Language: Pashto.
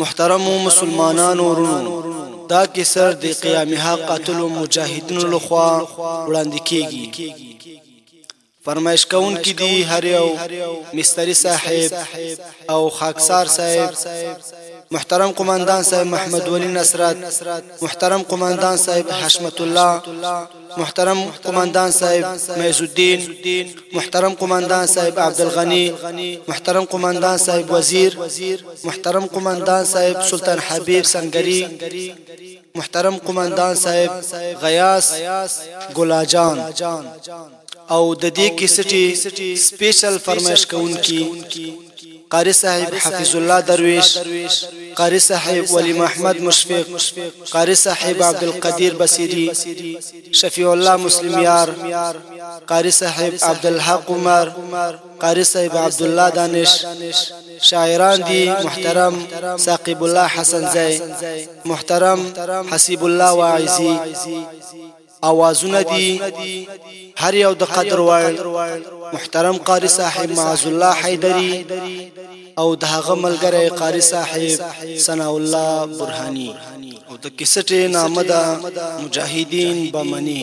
محترم مسلمانانو ورونو دا کیسر د قیامها قاتل مجاهدینو لخوا وړاندې کیږي فرمایش کون کی دی هر یو مستری صاحب او خاکسار صاحب محترم قوماندان صاحب محمد ولی نصرت محترم قوماندان صاحب حشمت الله محترم قوماندان صاحب معز الدین محترم قوماندان صاحب عبدالغنی محترم قوماندان صاحب وزیر محترم قوماندان صاحب سلطان حبیب سنگری محترم قوماندان صاحب غیاس ګلاجان او د دې کیسټي سپیشل فرمایش کوونکی قاری صاحب حفیظ الله درویش، قاری صاحب ولی محمد مشفق، قاری صاحب عبدالقدیر بصیری، شفیع الله مسلم یار، قاری صاحب عبدالحق عمر، قاری صاحب عبدالله دانش، شاعران دی محترم ثاقب الله حسن زی، محترم حسیب الله واعظی. اوازونه دي هر یو د قدر وړ محترم قاری صاحب معاذ الله حیدری او د هغه ملګری قاری صاحب ثنا الله برهانی او د کیسټ نامه ده مجاهدین بمنی